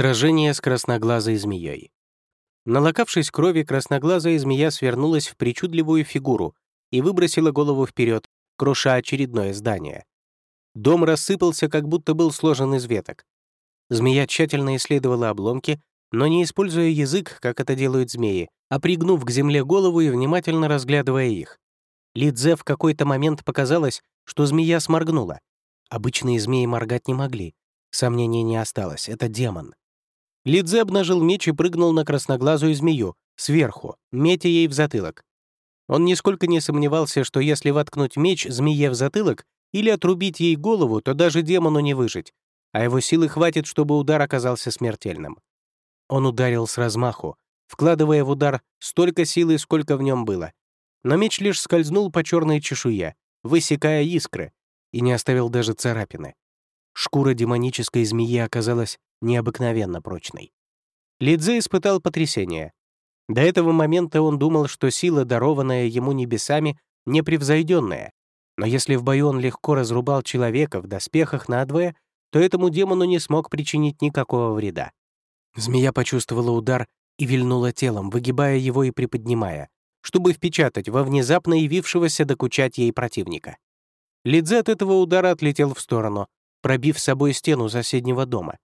Сражение с красноглазой змеей. Налокавшись крови, красноглазая змея свернулась в причудливую фигуру и выбросила голову вперед, круша очередное здание. Дом рассыпался, как будто был сложен из веток. Змея тщательно исследовала обломки, но не используя язык, как это делают змеи, а пригнув к земле голову и внимательно разглядывая их. Лидзе в какой-то момент показалось, что змея сморгнула. Обычные змеи моргать не могли. Сомнений не осталось, это демон. Лидзе обнажил меч и прыгнул на красноглазую змею, сверху, метя ей в затылок. Он нисколько не сомневался, что если воткнуть меч змее в затылок или отрубить ей голову, то даже демону не выжить, а его силы хватит, чтобы удар оказался смертельным. Он ударил с размаху, вкладывая в удар столько силы, сколько в нем было. Но меч лишь скользнул по черной чешуе, высекая искры, и не оставил даже царапины. Шкура демонической змеи оказалась необыкновенно прочной. Лидзе испытал потрясение. До этого момента он думал, что сила, дарованная ему небесами, непревзойденная. Но если в бою он легко разрубал человека в доспехах надвое, то этому демону не смог причинить никакого вреда. Змея почувствовала удар и вильнула телом, выгибая его и приподнимая, чтобы впечатать во внезапно явившегося докучать ей противника. Лидзе от этого удара отлетел в сторону, пробив с собой стену соседнего дома.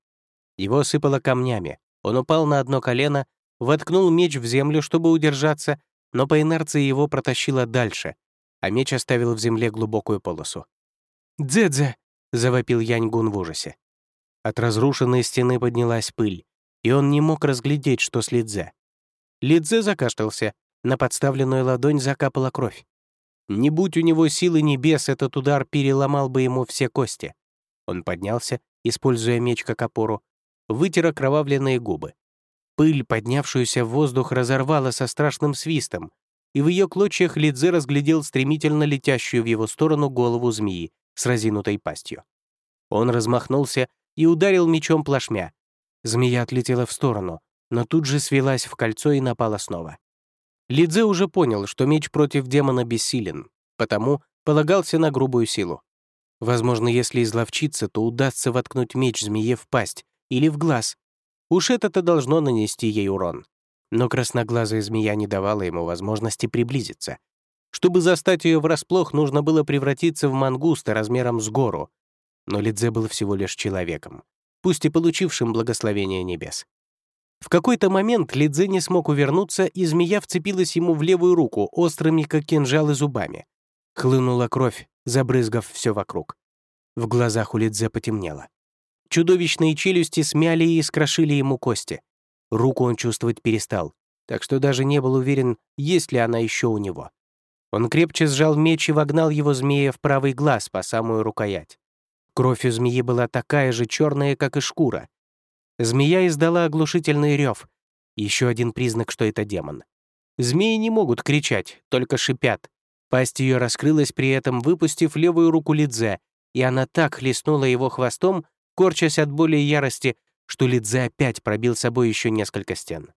Его сыпало камнями. Он упал на одно колено, воткнул меч в землю, чтобы удержаться, но по инерции его протащило дальше, а меч оставил в земле глубокую полосу. «Дзэдзе!» — завопил Яньгун в ужасе. От разрушенной стены поднялась пыль, и он не мог разглядеть, что с Лидзе. Лидзе закашлялся, на подставленную ладонь закапала кровь. Не будь у него силы небес, этот удар переломал бы ему все кости. Он поднялся, используя меч как опору, вытер окровавленные губы. Пыль, поднявшуюся в воздух, разорвала со страшным свистом, и в ее клочьях Лидзе разглядел стремительно летящую в его сторону голову змеи с разинутой пастью. Он размахнулся и ударил мечом плашмя. Змея отлетела в сторону, но тут же свелась в кольцо и напала снова. Лидзе уже понял, что меч против демона бессилен, потому полагался на грубую силу. Возможно, если изловчиться, то удастся воткнуть меч змее в пасть или в глаз. Уж это-то должно нанести ей урон. Но красноглазая змея не давала ему возможности приблизиться. Чтобы застать ее врасплох, нужно было превратиться в мангуста размером с гору. Но Лидзе был всего лишь человеком, пусть и получившим благословение небес. В какой-то момент Лидзе не смог увернуться, и змея вцепилась ему в левую руку острыми, как кинжалы, зубами. Хлынула кровь, забрызгав все вокруг. В глазах у Лидзе потемнело. Чудовищные челюсти смяли и искрошили ему кости. Руку он чувствовать перестал, так что даже не был уверен, есть ли она еще у него. Он крепче сжал меч и вогнал его змея в правый глаз по самую рукоять. Кровь у змеи была такая же черная, как и шкура. Змея издала оглушительный рев. Еще один признак, что это демон. Змеи не могут кричать, только шипят. Пасть ее раскрылась при этом, выпустив левую руку Лидзе, и она так хлестнула его хвостом, корчась от боли и ярости, что Лидзе опять пробил собой еще несколько стен.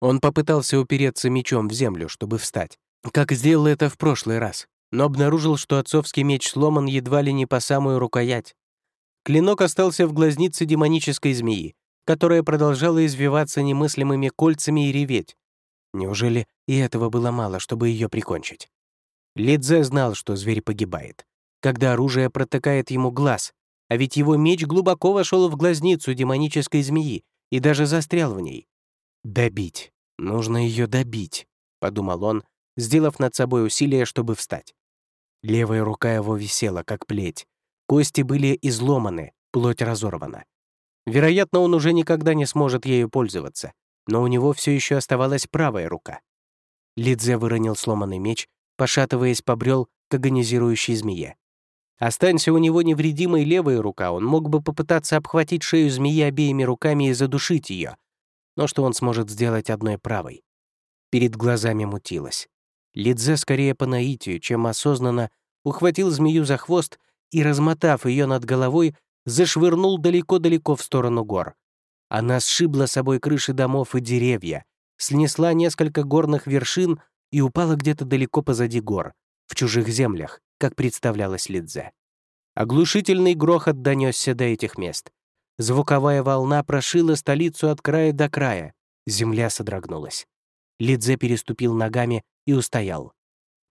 Он попытался упереться мечом в землю, чтобы встать, как сделал это в прошлый раз, но обнаружил, что отцовский меч сломан едва ли не по самую рукоять. Клинок остался в глазнице демонической змеи, которая продолжала извиваться немыслимыми кольцами и реветь. Неужели и этого было мало, чтобы ее прикончить? Лидзе знал, что зверь погибает, когда оружие протыкает ему глаз, а ведь его меч глубоко вошел в глазницу демонической змеи и даже застрял в ней. «Добить. Нужно ее добить», — подумал он, сделав над собой усилие, чтобы встать. Левая рука его висела, как плеть. Кости были изломаны, плоть разорвана. Вероятно, он уже никогда не сможет ею пользоваться, но у него все еще оставалась правая рука. Лидзе выронил сломанный меч, пошатываясь, побрел к агонизирующей змее. Останься у него невредимой левая рука, он мог бы попытаться обхватить шею змеи обеими руками и задушить ее. Но что он сможет сделать одной правой? Перед глазами мутилось. Лидзе скорее по наитию, чем осознанно, ухватил змею за хвост и, размотав ее над головой, зашвырнул далеко-далеко в сторону гор. Она сшибла собой крыши домов и деревья, снесла несколько горных вершин и упала где-то далеко позади гор, в чужих землях, как представлялось Лидзе. Оглушительный грохот донесся до этих мест. Звуковая волна прошила столицу от края до края. Земля содрогнулась. Лидзе переступил ногами и устоял.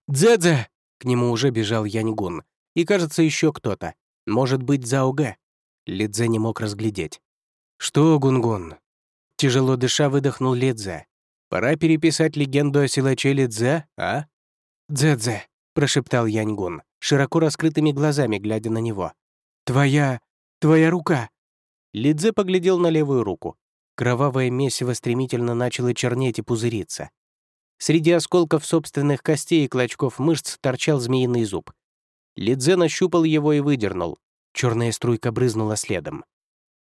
«Дзэдзе!» К нему уже бежал Яньгун. И, кажется, еще кто-то. Может быть, Заугэ. Лидзе не мог разглядеть. «Что, Гунгун?» Тяжело дыша выдохнул Лидзе. «Пора переписать легенду о силаче Лидзе, а?» «Дзэдзе», — прошептал Яньгун, широко раскрытыми глазами глядя на него. «Твоя... твоя рука!» Лидзе поглядел на левую руку. Кровавое месиво стремительно начало чернеть и пузыриться. Среди осколков собственных костей и клочков мышц торчал змеиный зуб. Лидзе нащупал его и выдернул. Черная струйка брызнула следом.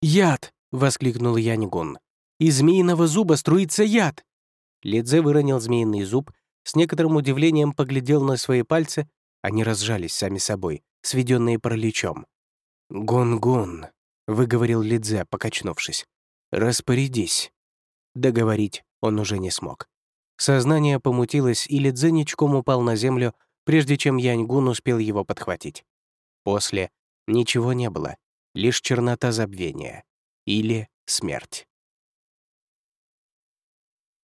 «Яд!» — воскликнул Янигун. «Из змеиного зуба струится яд!» Лидзе выронил змеиный зуб, с некоторым удивлением поглядел на свои пальцы, они разжались сами собой, сведенные параличом. «Гун-гун», — выговорил Лидзе, покачнувшись. «Распорядись». Договорить он уже не смог. Сознание помутилось, и Лидзе ничком упал на землю, прежде чем Яньгун успел его подхватить. После ничего не было, лишь чернота забвения или смерть.